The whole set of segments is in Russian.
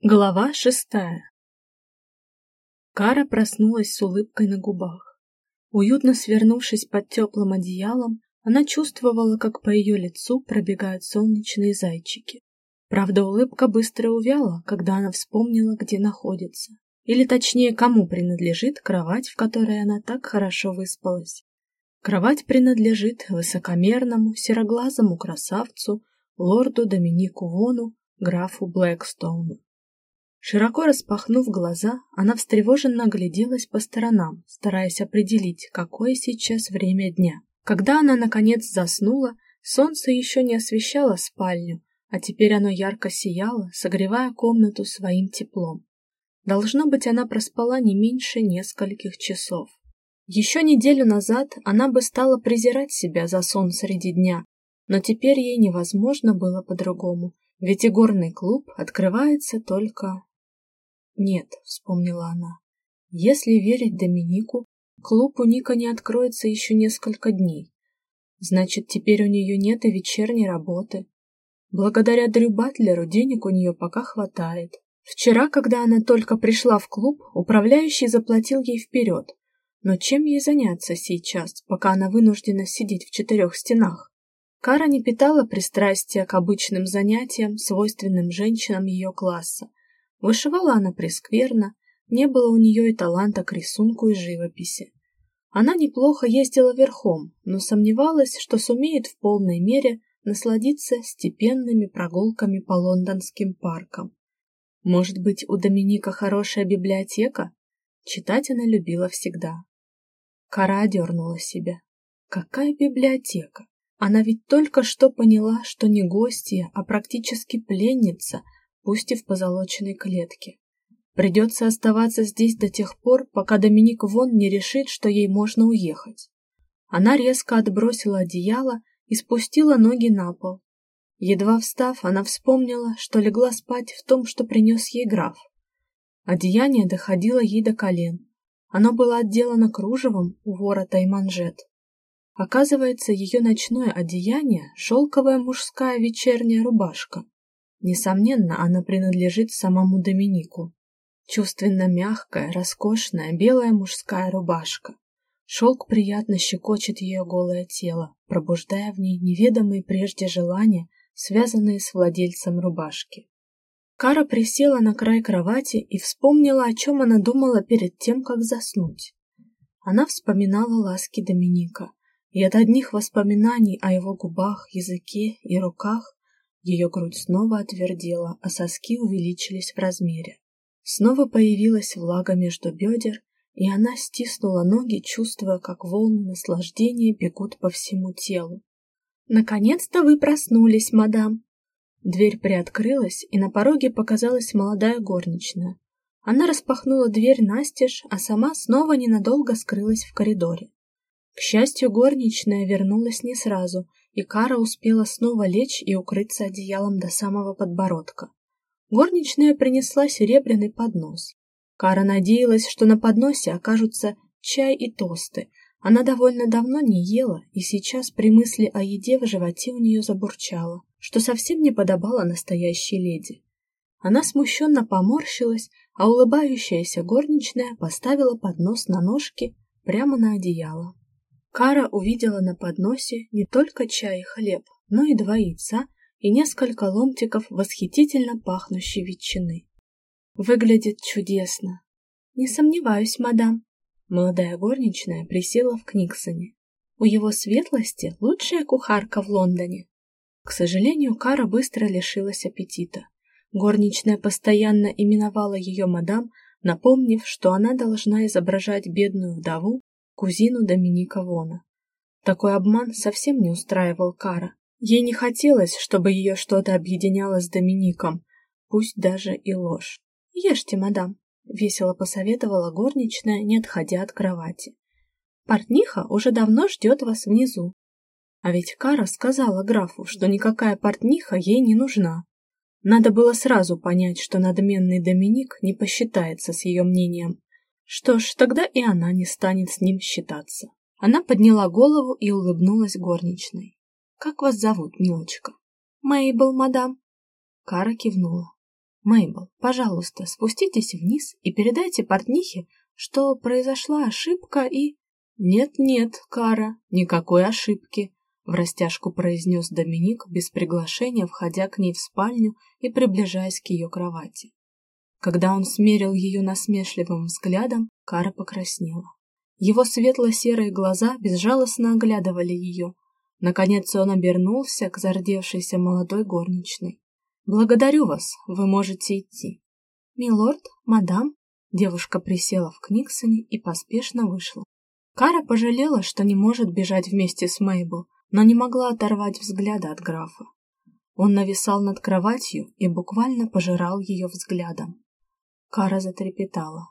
Глава шестая Кара проснулась с улыбкой на губах. Уютно свернувшись под теплым одеялом, она чувствовала, как по ее лицу пробегают солнечные зайчики. Правда, улыбка быстро увяла, когда она вспомнила, где находится. Или точнее, кому принадлежит кровать, в которой она так хорошо выспалась. Кровать принадлежит высокомерному, сероглазому красавцу, лорду Доминику Вону, графу Блэкстоуну. Широко распахнув глаза, она встревоженно огляделась по сторонам, стараясь определить, какое сейчас время дня. Когда она, наконец, заснула, солнце еще не освещало спальню, а теперь оно ярко сияло, согревая комнату своим теплом. Должно быть, она проспала не меньше нескольких часов. Еще неделю назад она бы стала презирать себя за сон среди дня, но теперь ей невозможно было по-другому, ведь и горный клуб открывается только «Нет», — вспомнила она, — «если верить Доминику, клуб у Ника не откроется еще несколько дней. Значит, теперь у нее нет и вечерней работы. Благодаря Дрю Батлеру денег у нее пока хватает. Вчера, когда она только пришла в клуб, управляющий заплатил ей вперед. Но чем ей заняться сейчас, пока она вынуждена сидеть в четырех стенах? Кара не питала пристрастия к обычным занятиям, свойственным женщинам ее класса, Вышивала она прескверно, не было у нее и таланта к рисунку и живописи. Она неплохо ездила верхом, но сомневалась, что сумеет в полной мере насладиться степенными прогулками по лондонским паркам. Может быть, у Доминика хорошая библиотека? Читать она любила всегда. Кара одернула себя. Какая библиотека? Она ведь только что поняла, что не гостья, а практически пленница — пусть и в позолоченной клетке. Придется оставаться здесь до тех пор, пока Доминик Вон не решит, что ей можно уехать. Она резко отбросила одеяло и спустила ноги на пол. Едва встав, она вспомнила, что легла спать в том, что принес ей граф. Одеяние доходило ей до колен. Оно было отделано кружевом у ворота и манжет. Оказывается, ее ночное одеяние — шелковая мужская вечерняя рубашка. Несомненно, она принадлежит самому Доминику. Чувственно мягкая, роскошная, белая мужская рубашка. Шелк приятно щекочет ее голое тело, пробуждая в ней неведомые прежде желания, связанные с владельцем рубашки. Кара присела на край кровати и вспомнила, о чем она думала перед тем, как заснуть. Она вспоминала ласки Доминика, и от одних воспоминаний о его губах, языке и руках ее грудь снова отвердела, а соски увеличились в размере. Снова появилась влага между бедер, и она стиснула ноги, чувствуя, как волны наслаждения бегут по всему телу. «Наконец-то вы проснулись, мадам!» Дверь приоткрылась, и на пороге показалась молодая горничная. Она распахнула дверь настежь, а сама снова ненадолго скрылась в коридоре. К счастью, горничная вернулась не сразу, и Кара успела снова лечь и укрыться одеялом до самого подбородка. Горничная принесла серебряный поднос. Кара надеялась, что на подносе окажутся чай и тосты. Она довольно давно не ела, и сейчас при мысли о еде в животе у нее забурчало, что совсем не подобало настоящей леди. Она смущенно поморщилась, а улыбающаяся горничная поставила поднос на ножки прямо на одеяло. Кара увидела на подносе не только чай и хлеб, но и два яйца и несколько ломтиков восхитительно пахнущей ветчины. Выглядит чудесно. Не сомневаюсь, мадам. Молодая горничная присела в Книксоне. У его светлости лучшая кухарка в Лондоне. К сожалению, Кара быстро лишилась аппетита. Горничная постоянно именовала ее мадам, напомнив, что она должна изображать бедную вдову, кузину Доминика Вона. Такой обман совсем не устраивал Кара. Ей не хотелось, чтобы ее что-то объединяло с Домиником, пусть даже и ложь. «Ешьте, мадам», — весело посоветовала горничная, не отходя от кровати. «Портниха уже давно ждет вас внизу». А ведь Кара сказала графу, что никакая портниха ей не нужна. Надо было сразу понять, что надменный Доминик не посчитается с ее мнением. Что ж, тогда и она не станет с ним считаться. Она подняла голову и улыбнулась горничной. «Как вас зовут, милочка?» «Мейбл, мадам». Кара кивнула. Мейбл, пожалуйста, спуститесь вниз и передайте портнихе, что произошла ошибка и... Нет-нет, Кара, никакой ошибки, в растяжку произнес Доминик без приглашения, входя к ней в спальню и приближаясь к ее кровати. Когда он смерил ее насмешливым взглядом, Кара покраснела. Его светло-серые глаза безжалостно оглядывали ее. Наконец он обернулся к зардевшейся молодой горничной. «Благодарю вас, вы можете идти». «Милорд, мадам», девушка присела в Книксоне и поспешно вышла. Кара пожалела, что не может бежать вместе с Мейбл, но не могла оторвать взгляда от графа. Он нависал над кроватью и буквально пожирал ее взглядом. Кара затрепетала.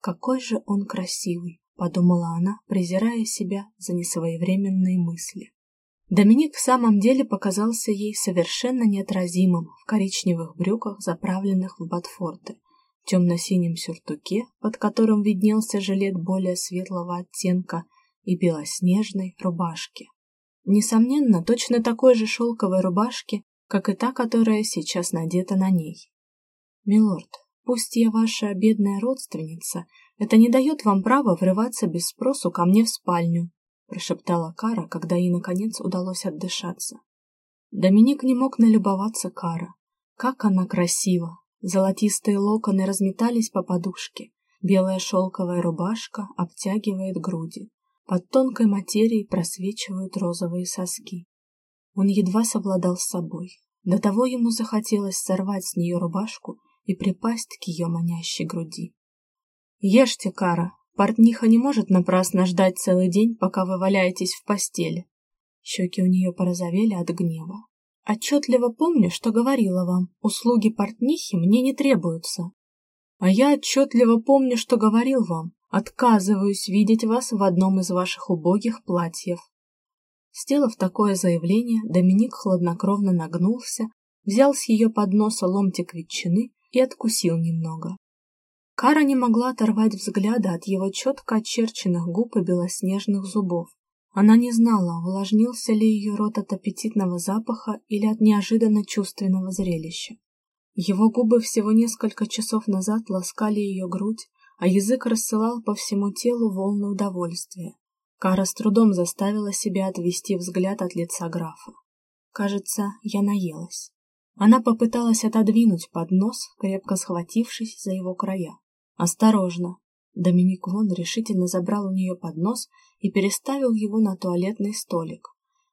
«Какой же он красивый!» — подумала она, презирая себя за несвоевременные мысли. Доминик в самом деле показался ей совершенно неотразимым в коричневых брюках, заправленных в ботфорты, темно-синем сюртуке, под которым виднелся жилет более светлого оттенка, и белоснежной рубашке. Несомненно, точно такой же шелковой рубашке, как и та, которая сейчас надета на ней. «Милорд, Пусть я ваша бедная родственница, это не дает вам права врываться без спросу ко мне в спальню, прошептала Кара, когда ей наконец удалось отдышаться. Доминик не мог налюбоваться Кара. Как она красива! Золотистые локоны разметались по подушке, белая шелковая рубашка обтягивает груди, под тонкой материей просвечивают розовые соски. Он едва совладал с собой. До того ему захотелось сорвать с нее рубашку и припасть к ее манящей груди. «Ешьте, Кара, портниха не может напрасно ждать целый день, пока вы валяетесь в постели». Щеки у нее порозовели от гнева. «Отчетливо помню, что говорила вам, услуги портнихи мне не требуются. А я отчетливо помню, что говорил вам, отказываюсь видеть вас в одном из ваших убогих платьев». Сделав такое заявление, Доминик хладнокровно нагнулся, взял с ее подноса ломтик ветчины и откусил немного. Кара не могла оторвать взгляда от его четко очерченных губ и белоснежных зубов. Она не знала, увлажнился ли ее рот от аппетитного запаха или от неожиданно чувственного зрелища. Его губы всего несколько часов назад ласкали ее грудь, а язык рассылал по всему телу волны удовольствия. Кара с трудом заставила себя отвести взгляд от лица графа. Кажется, я наелась. Она попыталась отодвинуть поднос, крепко схватившись за его края. «Осторожно!» Доминик Вон решительно забрал у нее поднос и переставил его на туалетный столик.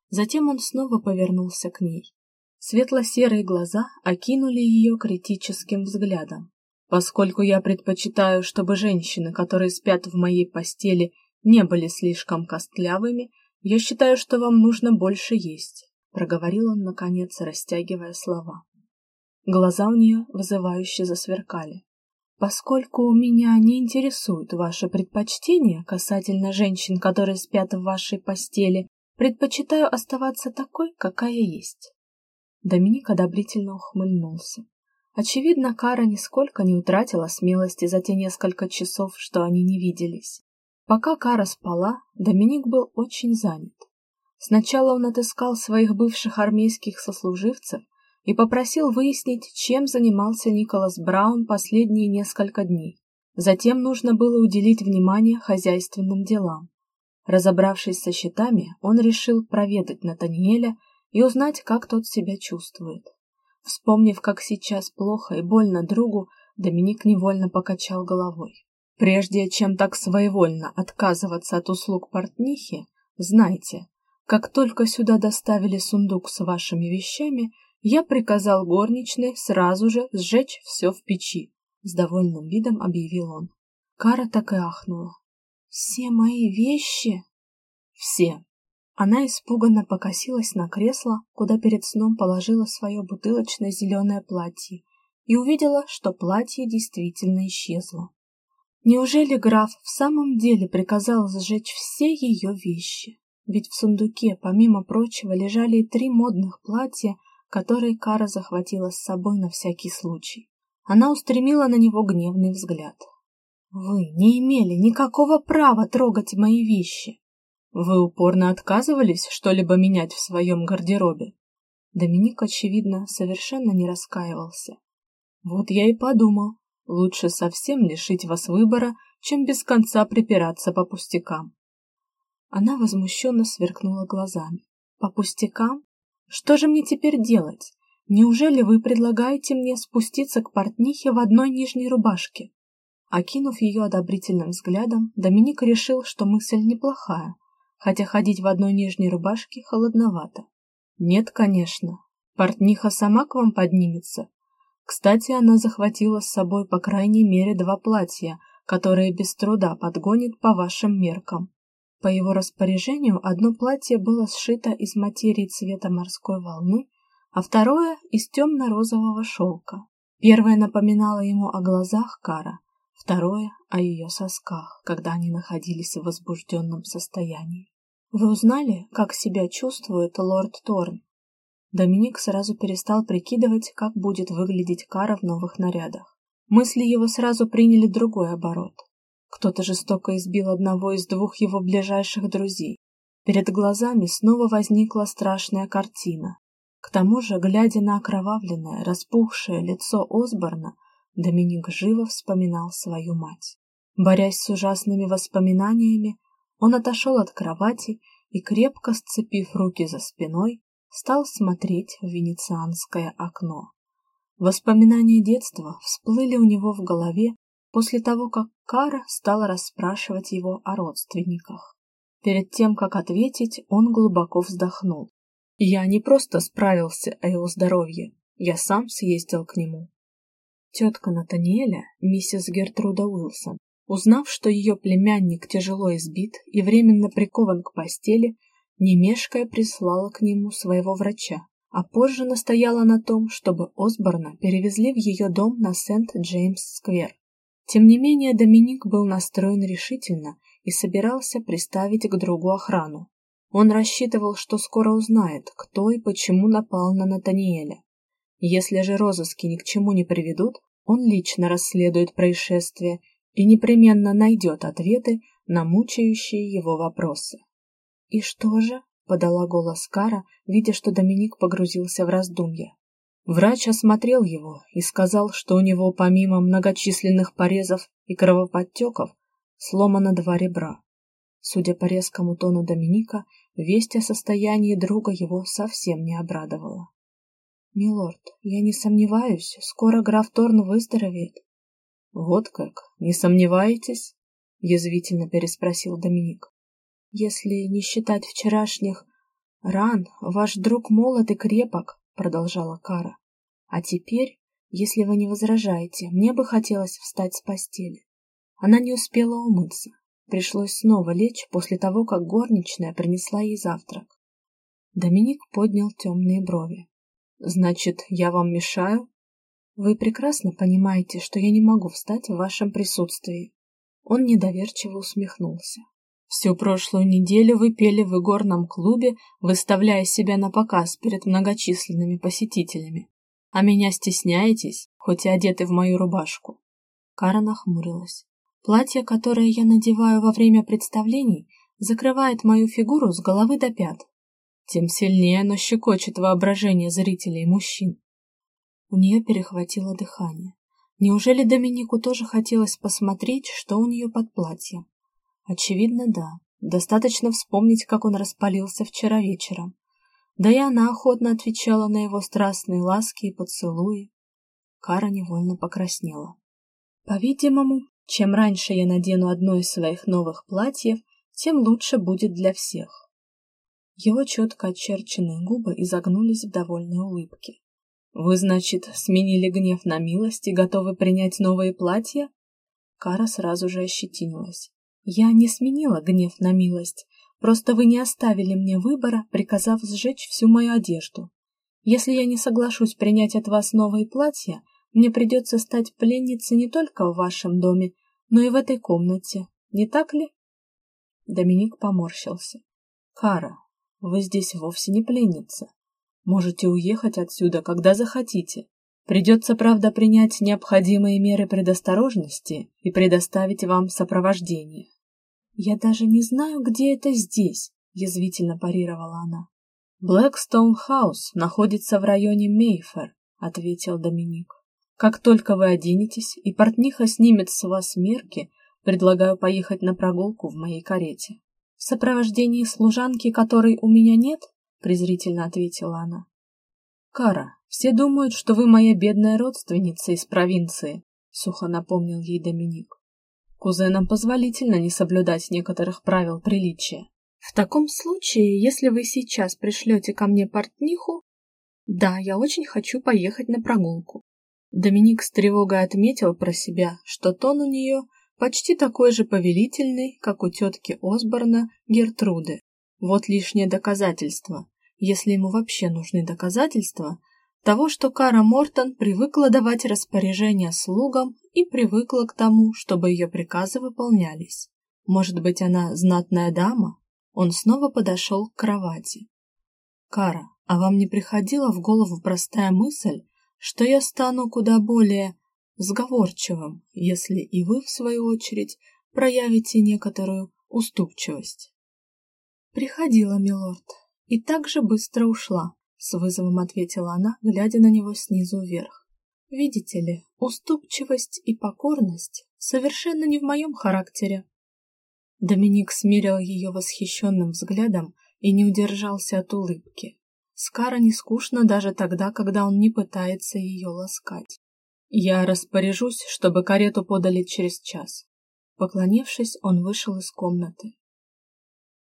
Затем он снова повернулся к ней. Светло-серые глаза окинули ее критическим взглядом. «Поскольку я предпочитаю, чтобы женщины, которые спят в моей постели, не были слишком костлявыми, я считаю, что вам нужно больше есть проговорил он наконец, растягивая слова. Глаза у нее вызывающе засверкали. Поскольку меня не интересуют ваши предпочтения касательно женщин, которые спят в вашей постели, предпочитаю оставаться такой, какая есть. Доминик одобрительно ухмыльнулся. Очевидно, Кара нисколько не утратила смелости за те несколько часов, что они не виделись. Пока Кара спала, Доминик был очень занят. Сначала он отыскал своих бывших армейских сослуживцев и попросил выяснить, чем занимался Николас Браун последние несколько дней. Затем нужно было уделить внимание хозяйственным делам. Разобравшись со счетами, он решил проведать Натаниэля и узнать, как тот себя чувствует. Вспомнив, как сейчас плохо и больно другу, Доминик невольно покачал головой. Прежде чем так своевольно отказываться от услуг портнихи, знайте, как только сюда доставили сундук с вашими вещами, я приказал горничной сразу же сжечь все в печи, с довольным видом объявил он. Кара так и ахнула. Все мои вещи? Все. Она испуганно покосилась на кресло, куда перед сном положила свое бутылочное зеленое платье, и увидела, что платье действительно исчезло. Неужели граф в самом деле приказал сжечь все ее вещи? Ведь в сундуке, помимо прочего, лежали и три модных платья, которые Кара захватила с собой на всякий случай. Она устремила на него гневный взгляд. «Вы не имели никакого права трогать мои вещи!» «Вы упорно отказывались что-либо менять в своем гардеробе?» Доминик, очевидно, совершенно не раскаивался. Вот я и подумал, лучше совсем лишить вас выбора, чем без конца припираться по пустякам. Она возмущенно сверкнула глазами. По пустякам? Что же мне теперь делать? Неужели вы предлагаете мне спуститься к портнихе в одной нижней рубашке? Окинув ее одобрительным взглядом, Доминик решил, что мысль неплохая, хотя ходить в одной нижней рубашке холодновато. Нет, конечно. Портниха сама к вам поднимется. Кстати, она захватила с собой по крайней мере два платья, которые без труда подгонит по вашим меркам. По его распоряжению одно платье было сшито из материи цвета морской волны, а второе — из темно-розового шелка. Первое напоминало ему о глазах Кара, второе — о ее сосках, когда они находились в возбужденном состоянии. «Вы узнали, как себя чувствует лорд Торн?» Доминик сразу перестал прикидывать, как будет выглядеть Кара в новых нарядах. Мысли его сразу приняли другой оборот. Кто-то жестоко избил одного из двух его ближайших друзей. Перед глазами снова возникла страшная картина. К тому же, глядя на окровавленное, распухшее лицо Осборна, Доминик живо вспоминал свою мать. Борясь с ужасными воспоминаниями, он отошел от кровати и, крепко сцепив руки за спиной, стал смотреть в венецианское окно. Воспоминания детства всплыли у него в голове после того, как Кара стала расспрашивать его о родственниках. Перед тем, как ответить, он глубоко вздохнул. Я не просто справился о его здоровье, я сам съездил к нему. Тетка Натаниэля, миссис Гертруда Уилсон, узнав, что ее племянник тяжело избит и временно прикован к постели, не мешкая прислала к нему своего врача, а позже настояла на том, чтобы Осборна перевезли в ее дом на Сент-Джеймс-сквер. Тем не менее, Доминик был настроен решительно и собирался приставить к другу охрану, он рассчитывал, что скоро узнает, кто и почему напал на Натаниэля. Если же розыски ни к чему не приведут, он лично расследует происшествие и непременно найдет ответы на мучающие его вопросы. «И что же?» — подала голос Кара, видя, что Доминик погрузился в раздумья. Врач осмотрел его и сказал, что у него помимо многочисленных порезов и кровоподтеков сломано два ребра. Судя по резкому тону Доминика, весть о состоянии друга его совсем не обрадовала. «Милорд, я не сомневаюсь, скоро граф Торн выздоровеет». «Вот как, не сомневаетесь?» — язвительно переспросил Доминик. «Если не считать вчерашних ран, ваш друг молод и крепок», — продолжала Кара. «А теперь, если вы не возражаете, мне бы хотелось встать с постели». Она не успела умыться. Пришлось снова лечь после того, как горничная принесла ей завтрак. Доминик поднял темные брови. «Значит, я вам мешаю?» «Вы прекрасно понимаете, что я не могу встать в вашем присутствии». Он недоверчиво усмехнулся. «Всю прошлую неделю вы пели в игорном клубе, выставляя себя на показ перед многочисленными посетителями. А меня стесняетесь, хоть и одеты в мою рубашку?» Кара нахмурилась. Платье, которое я надеваю во время представлений, закрывает мою фигуру с головы до пят. Тем сильнее оно щекочет воображение зрителей мужчин. У нее перехватило дыхание. Неужели Доминику тоже хотелось посмотреть, что у нее под платьем? Очевидно, да. Достаточно вспомнить, как он распалился вчера вечером. Да и она охотно отвечала на его страстные ласки и поцелуи. Кара невольно покраснела. По-видимому, чем раньше я надену одно из своих новых платьев, тем лучше будет для всех. Его четко очерченные губы изогнулись в довольной улыбке. «Вы, значит, сменили гнев на милость и готовы принять новые платья?» Кара сразу же ощетинилась. «Я не сменила гнев на милость, просто вы не оставили мне выбора, приказав сжечь всю мою одежду. Если я не соглашусь принять от вас новые платья, мне придется стать пленницей не только в вашем доме, но и в этой комнате, не так ли? Доминик поморщился. Кара, вы здесь вовсе не пленница. Можете уехать отсюда, когда захотите. Придется, правда, принять необходимые меры предосторожности и предоставить вам сопровождение. Я даже не знаю, где это здесь, язвительно парировала она. Блэкстоун Хаус находится в районе Мейфер, ответил Доминик. Как только вы оденетесь и портниха снимет с вас мерки, предлагаю поехать на прогулку в моей карете. В сопровождении служанки, которой у меня нет, презрительно ответила она. Кара, все думают, что вы моя бедная родственница из провинции, сухо напомнил ей Доминик. Кузенам позволительно не соблюдать некоторых правил приличия. В таком случае, если вы сейчас пришлете ко мне портниху, да, я очень хочу поехать на прогулку. Доминик с тревогой отметил про себя, что тон у нее почти такой же повелительный, как у тетки Осборна Гертруды. Вот лишнее доказательство, если ему вообще нужны доказательства, того, что Кара Мортон привыкла давать распоряжения слугам и привыкла к тому, чтобы ее приказы выполнялись. Может быть, она знатная дама? Он снова подошел к кровати. Кара, а вам не приходила в голову простая мысль, что я стану куда более сговорчивым, если и вы, в свою очередь, проявите некоторую уступчивость? Приходила, милорд, и так же быстро ушла, с вызовом ответила она, глядя на него снизу вверх. Видите ли, уступчивость и покорность совершенно не в моем характере. Доминик смирил ее восхищенным взглядом и не удержался от улыбки. Скара не скучно даже тогда, когда он не пытается ее ласкать. Я распоряжусь, чтобы карету подали через час. Поклонившись, он вышел из комнаты.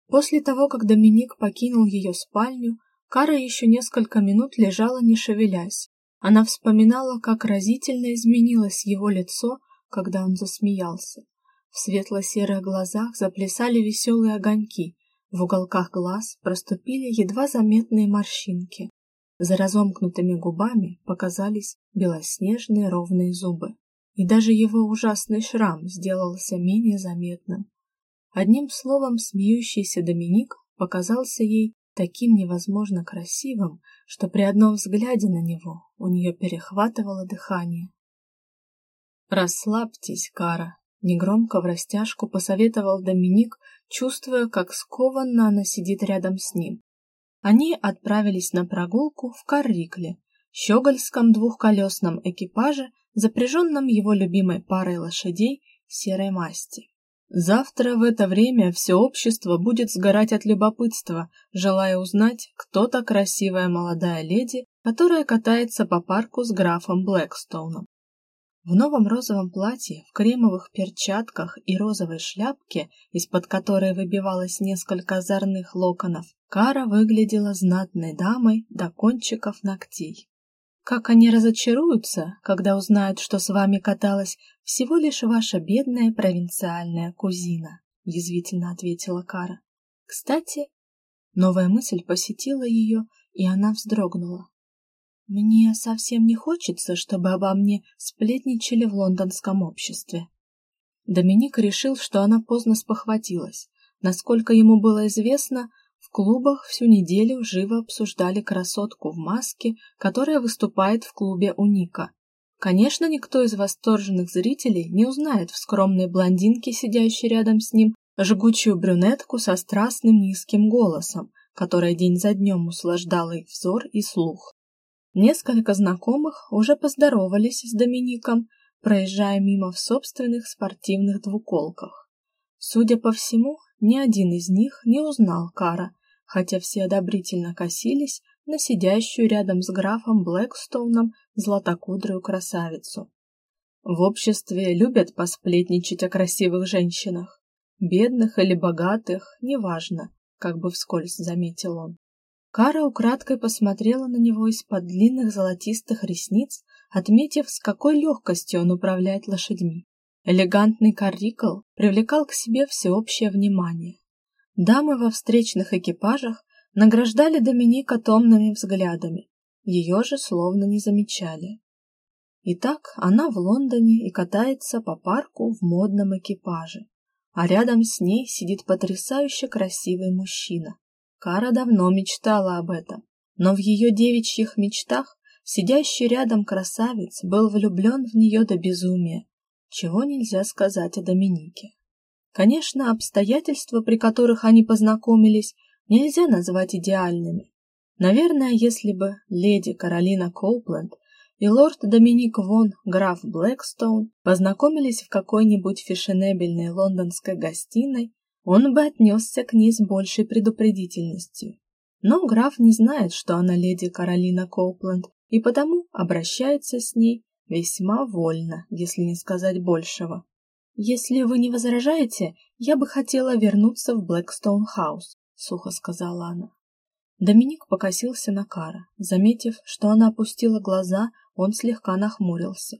После того, как Доминик покинул ее спальню, Кара еще несколько минут лежала, не шевелясь. Она вспоминала, как разительно изменилось его лицо, когда он засмеялся. В светло-серых глазах заплясали веселые огоньки, в уголках глаз проступили едва заметные морщинки. За разомкнутыми губами показались белоснежные ровные зубы. И даже его ужасный шрам сделался менее заметным. Одним словом, смеющийся Доминик показался ей таким невозможно красивым, что при одном взгляде на него у нее перехватывало дыхание. «Расслабьтесь, Кара», — негромко в растяжку посоветовал Доминик, чувствуя, как скованно она сидит рядом с ним. Они отправились на прогулку в Каррикле, щегольском двухколесном экипаже, запряженном его любимой парой лошадей серой масти. Завтра в это время все общество будет сгорать от любопытства, желая узнать, кто та красивая молодая леди, которая катается по парку с графом Блэкстоуном. В новом розовом платье, в кремовых перчатках и розовой шляпке, из-под которой выбивалось несколько озорных локонов, Кара выглядела знатной дамой до кончиков ногтей. Как они разочаруются, когда узнают, что с вами каталась всего лишь ваша бедная провинциальная кузина, язвительно ответила Кара. Кстати, новая мысль посетила ее, и она вздрогнула. Мне совсем не хочется, чтобы обо мне сплетничали в лондонском обществе. Доминик решил, что она поздно спохватилась. Насколько ему было известно, в клубах всю неделю живо обсуждали красотку в маске, которая выступает в клубе у Ника. Конечно, никто из восторженных зрителей не узнает в скромной блондинке, сидящей рядом с ним, жгучую брюнетку со страстным низким голосом, которая день за днем услаждала их взор и слух. Несколько знакомых уже поздоровались с Домиником, проезжая мимо в собственных спортивных двуколках. Судя по всему, ни один из них не узнал Кара, хотя все одобрительно косились на сидящую рядом с графом Блэкстоуном златокудрую красавицу. В обществе любят посплетничать о красивых женщинах, бедных или богатых, неважно, как бы вскользь заметил он. Кара украдкой посмотрела на него из-под длинных золотистых ресниц, отметив, с какой легкостью он управляет лошадьми. Элегантный каррикл привлекал к себе всеобщее внимание. Дамы во встречных экипажах награждали Доминика томными взглядами, ее же словно не замечали. Итак, она в Лондоне и катается по парку в модном экипаже, а рядом с ней сидит потрясающе красивый мужчина. Кара давно мечтала об этом, но в ее девичьих мечтах сидящий рядом красавец был влюблен в нее до безумия, чего нельзя сказать о Доминике. Конечно, обстоятельства, при которых они познакомились, нельзя назвать идеальными. Наверное, если бы леди Каролина Коупленд и лорд Доминик Вон, граф Блэкстоун, познакомились в какой-нибудь фешенебельной лондонской гостиной, он бы отнесся к ней с большей предупредительностью. Но граф не знает, что она леди Каролина Коупленд, и потому обращается с ней весьма вольно, если не сказать большего. Если вы не возражаете, я бы хотела вернуться в Блэкстоун-хаус, сухо сказала она. Доминик покосился на Кара. Заметив, что она опустила глаза, он слегка нахмурился.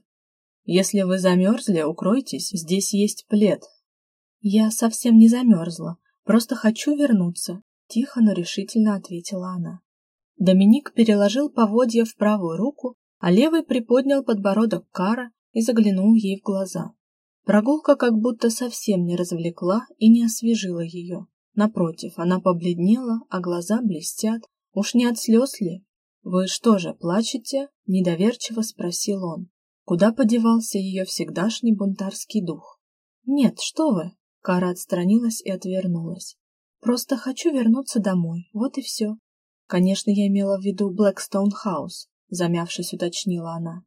Если вы замерзли, укройтесь, здесь есть плед. Я совсем не замерзла, просто хочу вернуться, тихо, но решительно ответила она. Доминик переложил поводья в правую руку, а левый приподнял подбородок Кара и заглянул ей в глаза. Прогулка как будто совсем не развлекла и не освежила ее. Напротив, она побледнела, а глаза блестят. Уж не от слез ли? Вы что же, плачете? недоверчиво спросил он. Куда подевался ее всегдашний бунтарский дух? Нет, что вы? Кара отстранилась и отвернулась. Просто хочу вернуться домой. Вот и все. Конечно, я имела в виду Блэкстоун Хаус, замявшись, уточнила она.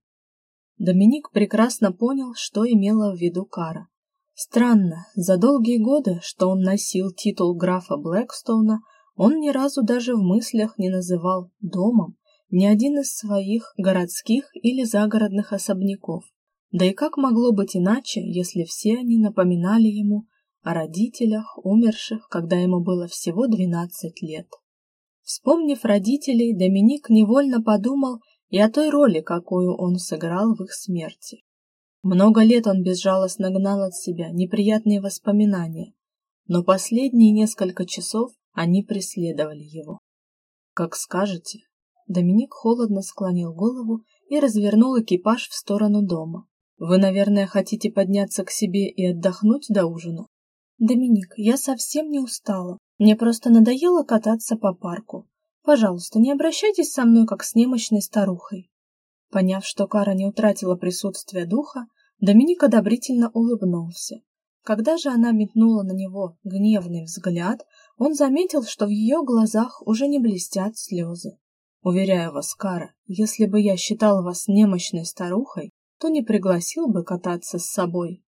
Доминик прекрасно понял, что имела в виду Кара. Странно, за долгие годы, что он носил титул графа Блэкстоуна, он ни разу даже в мыслях не называл домом ни один из своих городских или загородных особняков. Да и как могло быть иначе, если все они напоминали ему о родителях, умерших, когда ему было всего двенадцать лет. Вспомнив родителей, Доминик невольно подумал и о той роли, какую он сыграл в их смерти. Много лет он безжалостно гнал от себя неприятные воспоминания, но последние несколько часов они преследовали его. Как скажете. Доминик холодно склонил голову и развернул экипаж в сторону дома. Вы, наверное, хотите подняться к себе и отдохнуть до ужина? Доминик, я совсем не устала. Мне просто надоело кататься по парку. Пожалуйста, не обращайтесь со мной как с немощной старухой. Поняв, что Кара не утратила присутствие духа, Доминик одобрительно улыбнулся. Когда же она метнула на него гневный взгляд, он заметил, что в ее глазах уже не блестят слезы. Уверяю вас, Кара, если бы я считал вас немощной старухой, то не пригласил бы кататься с собой.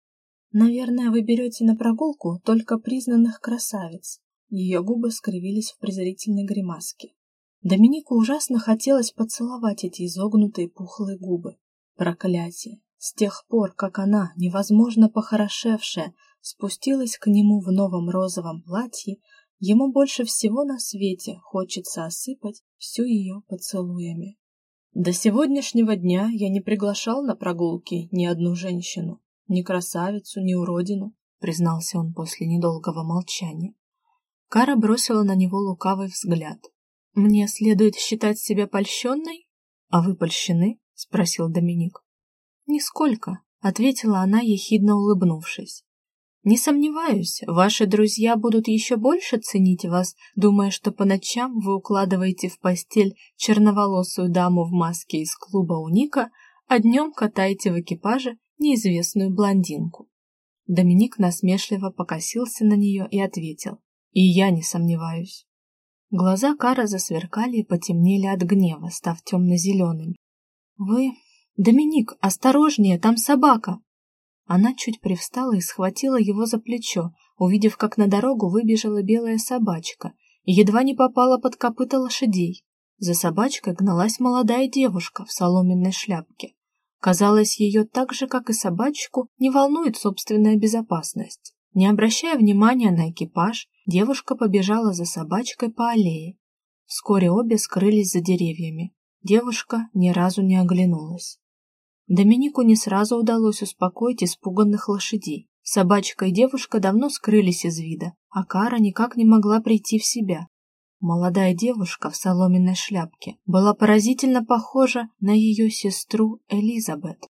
Наверное, вы берете на прогулку только признанных красавиц. Ее губы скривились в презрительной гримаске. Доминику ужасно хотелось поцеловать эти изогнутые пухлые губы. Проклятие! С тех пор, как она, невозможно похорошевшая, спустилась к нему в новом розовом платье, ему больше всего на свете хочется осыпать всю ее поцелуями. До сегодняшнего дня я не приглашал на прогулки ни одну женщину, ни красавицу, ни уродину, признался он после недолгого молчания. Кара бросила на него лукавый взгляд. Мне следует считать себя польщенной? А вы польщены? спросил Доминик. Нисколько, ответила она, ехидно улыбнувшись. Не сомневаюсь, ваши друзья будут еще больше ценить вас, думая, что по ночам вы укладываете в постель черноволосую даму в маске из клуба Уника, а днем катаете в экипаже неизвестную блондинку. Доминик насмешливо покосился на нее и ответил: "И я не сомневаюсь". Глаза Кара засверкали и потемнели от гнева, став темно-зелеными. «Вы... Доминик, осторожнее, там собака!» Она чуть привстала и схватила его за плечо, увидев, как на дорогу выбежала белая собачка и едва не попала под копыта лошадей. За собачкой гналась молодая девушка в соломенной шляпке. Казалось, ее так же, как и собачку, не волнует собственная безопасность. Не обращая внимания на экипаж, девушка побежала за собачкой по аллее. Вскоре обе скрылись за деревьями. Девушка ни разу не оглянулась. Доминику не сразу удалось успокоить испуганных лошадей. Собачка и девушка давно скрылись из вида, а Кара никак не могла прийти в себя. Молодая девушка в соломенной шляпке была поразительно похожа на ее сестру Элизабет.